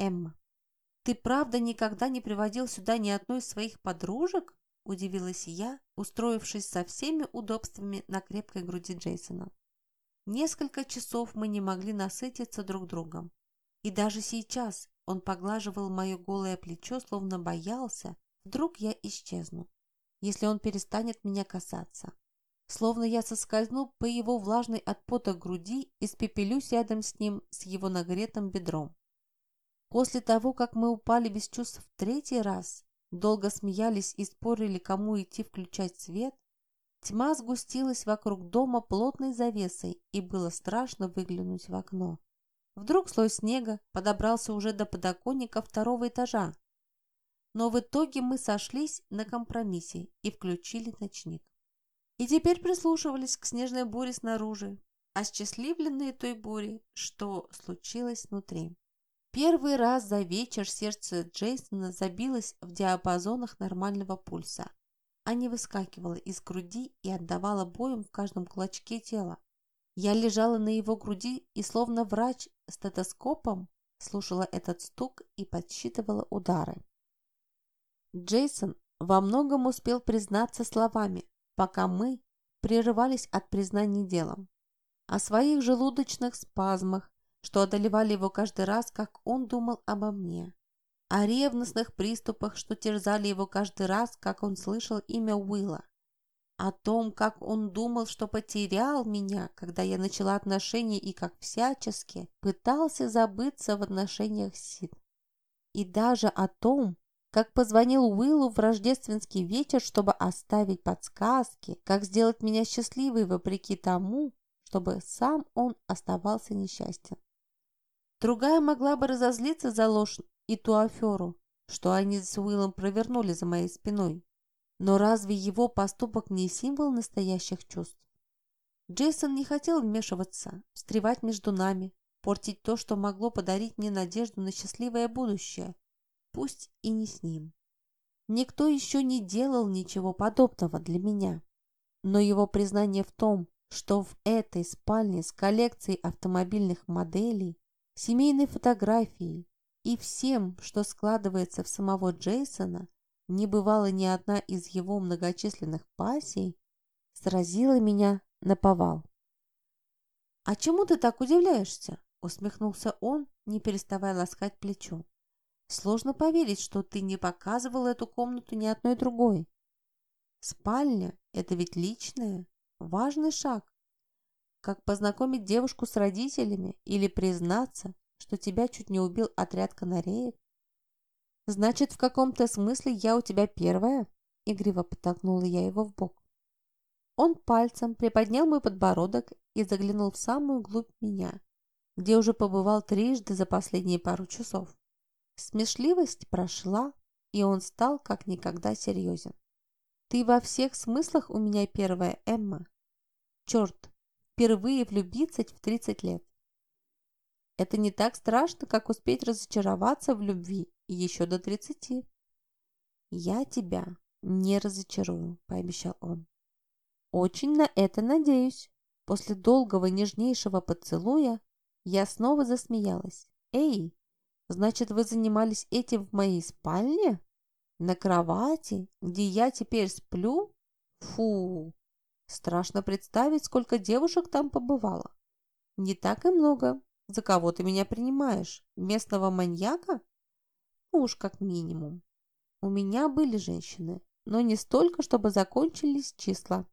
Эмма. «Ты правда никогда не приводил сюда ни одной из своих подружек?» – удивилась я, устроившись со всеми удобствами на крепкой груди Джейсона. Несколько часов мы не могли насытиться друг другом. И даже сейчас он поглаживал мое голое плечо, словно боялся, вдруг я исчезну, если он перестанет меня касаться. Словно я соскользну по его влажной от пота груди и спепелюсь рядом с ним с его нагретым бедром. После того, как мы упали без чувств в третий раз, долго смеялись и спорили, кому идти включать свет, тьма сгустилась вокруг дома плотной завесой, и было страшно выглянуть в окно. Вдруг слой снега подобрался уже до подоконника второго этажа. Но в итоге мы сошлись на компромиссе и включили ночник. И теперь прислушивались к снежной буре снаружи, осчастливленные той бурей, что случилось внутри. Первый раз за вечер сердце Джейсона забилось в диапазонах нормального пульса, а не выскакивало из груди и отдавало боем в каждом клочке тела. Я лежала на его груди и, словно врач стетоскопом, слушала этот стук и подсчитывала удары. Джейсон во многом успел признаться словами, пока мы прерывались от признаний делом. О своих желудочных спазмах, что одолевали его каждый раз, как он думал обо мне. О ревностных приступах, что терзали его каждый раз, как он слышал имя Уилла. О том, как он думал, что потерял меня, когда я начала отношения и как всячески пытался забыться в отношениях с Сид. И даже о том, как позвонил Уиллу в рождественский вечер, чтобы оставить подсказки, как сделать меня счастливой вопреки тому, чтобы сам он оставался несчастен. Другая могла бы разозлиться за ложь и ту аферу, что они с Уиллом провернули за моей спиной. Но разве его поступок не символ настоящих чувств? Джейсон не хотел вмешиваться, встревать между нами, портить то, что могло подарить мне надежду на счастливое будущее, пусть и не с ним. Никто еще не делал ничего подобного для меня. Но его признание в том, что в этой спальне с коллекцией автомобильных моделей семейной фотографией и всем, что складывается в самого Джейсона, не бывала ни одна из его многочисленных пассий, сразила меня на повал. «А чему ты так удивляешься?» – усмехнулся он, не переставая ласкать плечо. «Сложно поверить, что ты не показывал эту комнату ни одной другой. Спальня – это ведь личное, важный шаг как познакомить девушку с родителями или признаться, что тебя чуть не убил отряд канареек? Значит, в каком-то смысле я у тебя первая? Игриво подтолкнула я его в бок. Он пальцем приподнял мой подбородок и заглянул в самую глубь меня, где уже побывал трижды за последние пару часов. Смешливость прошла, и он стал как никогда серьезен. Ты во всех смыслах у меня первая, Эмма. Черт, впервые влюбиться в 30 лет. Это не так страшно, как успеть разочароваться в любви еще до 30. «Я тебя не разочарую», – пообещал он. «Очень на это надеюсь». После долгого нежнейшего поцелуя я снова засмеялась. «Эй, значит, вы занимались этим в моей спальне? На кровати, где я теперь сплю? Фу!» Страшно представить, сколько девушек там побывало. Не так и много. За кого ты меня принимаешь? Местного маньяка? Ну уж как минимум. У меня были женщины, но не столько, чтобы закончились числа.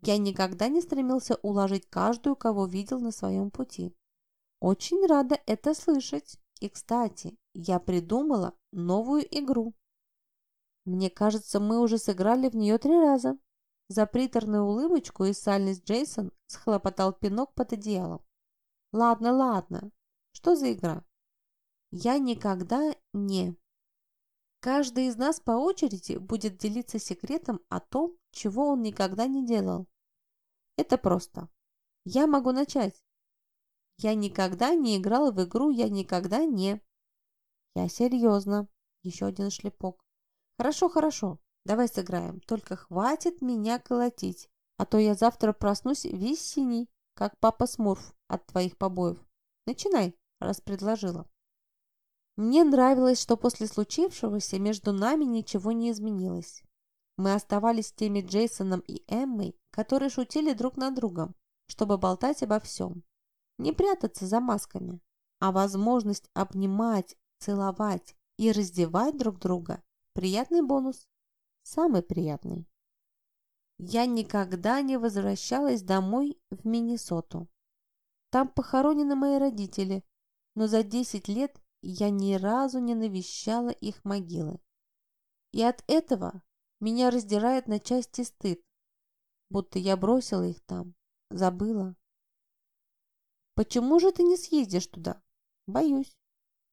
Я никогда не стремился уложить каждую, кого видел на своем пути. Очень рада это слышать. И, кстати, я придумала новую игру. Мне кажется, мы уже сыграли в нее три раза. За приторную улыбочку и сальность Джейсон схлопотал пинок под одеялом. «Ладно, ладно. Что за игра?» «Я никогда не...» Каждый из нас по очереди будет делиться секретом о том, чего он никогда не делал. Это просто. Я могу начать. Я никогда не играл в игру, я никогда не... Я серьезно. Еще один шлепок. Хорошо, хорошо. Давай сыграем, только хватит меня колотить, а то я завтра проснусь весь синий, как папа Смурф от твоих побоев. Начинай, раз предложила. Мне нравилось, что после случившегося между нами ничего не изменилось. Мы оставались теми Джейсоном и Эммой, которые шутили друг над другом, чтобы болтать обо всем. Не прятаться за масками, а возможность обнимать, целовать и раздевать друг друга – приятный бонус. Самый приятный. Я никогда не возвращалась домой в Миннесоту. Там похоронены мои родители, но за 10 лет я ни разу не навещала их могилы. И от этого меня раздирает на части стыд, будто я бросила их там, забыла. Почему же ты не съездишь туда? Боюсь.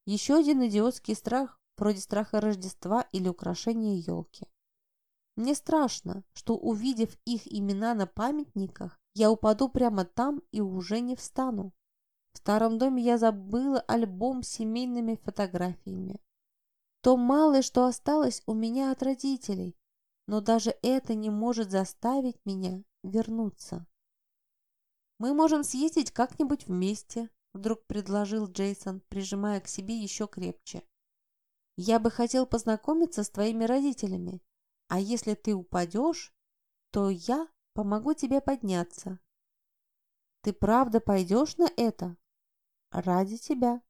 Еще один идиотский страх, вроде страха Рождества или украшения елки. Мне страшно, что увидев их имена на памятниках, я упаду прямо там и уже не встану. В старом доме я забыла альбом с семейными фотографиями. То малое, что осталось у меня от родителей, но даже это не может заставить меня вернуться. «Мы можем съездить как-нибудь вместе», — вдруг предложил Джейсон, прижимая к себе еще крепче. «Я бы хотел познакомиться с твоими родителями, а если ты упадешь, то я помогу тебе подняться». «Ты правда пойдешь на это?» «Ради тебя».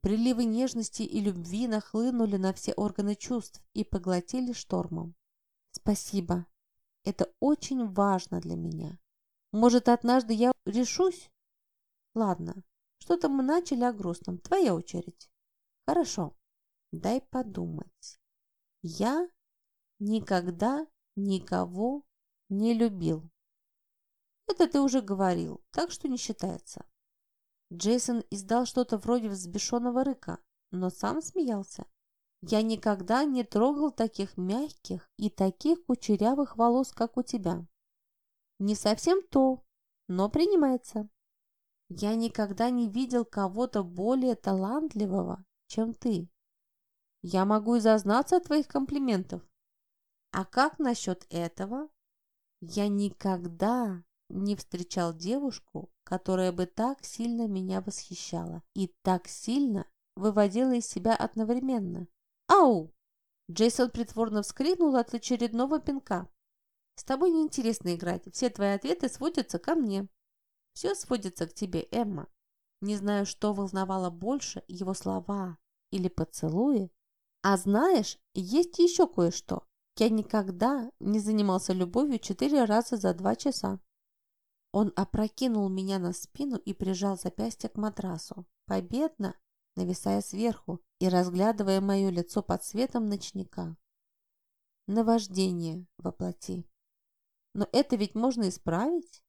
Приливы нежности и любви нахлынули на все органы чувств и поглотили штормом. «Спасибо. Это очень важно для меня. Может, однажды я решусь? Ладно, что-то мы начали о грустном. Твоя очередь. Хорошо. Дай подумать. Я никогда никого не любил. Это ты уже говорил, так что не считается. Джейсон издал что-то вроде взбешенного рыка, но сам смеялся. Я никогда не трогал таких мягких и таких кучерявых волос, как у тебя. Не совсем то, но принимается. Я никогда не видел кого-то более талантливого, чем ты. Я могу и зазнаться от твоих комплиментов. А как насчет этого? Я никогда не встречал девушку, которая бы так сильно меня восхищала и так сильно выводила из себя одновременно. Ау! Джейсон притворно вскрикнул от очередного пинка. С тобой неинтересно играть. Все твои ответы сводятся ко мне. Все сводится к тебе, Эмма. Не знаю, что волновало больше, его слова или поцелуи. А знаешь, есть еще кое-что. Я никогда не занимался любовью четыре раза за два часа. Он опрокинул меня на спину и прижал запястье к матрасу, победно нависая сверху и разглядывая мое лицо под светом ночника. Наваждение воплоти. Но это ведь можно исправить?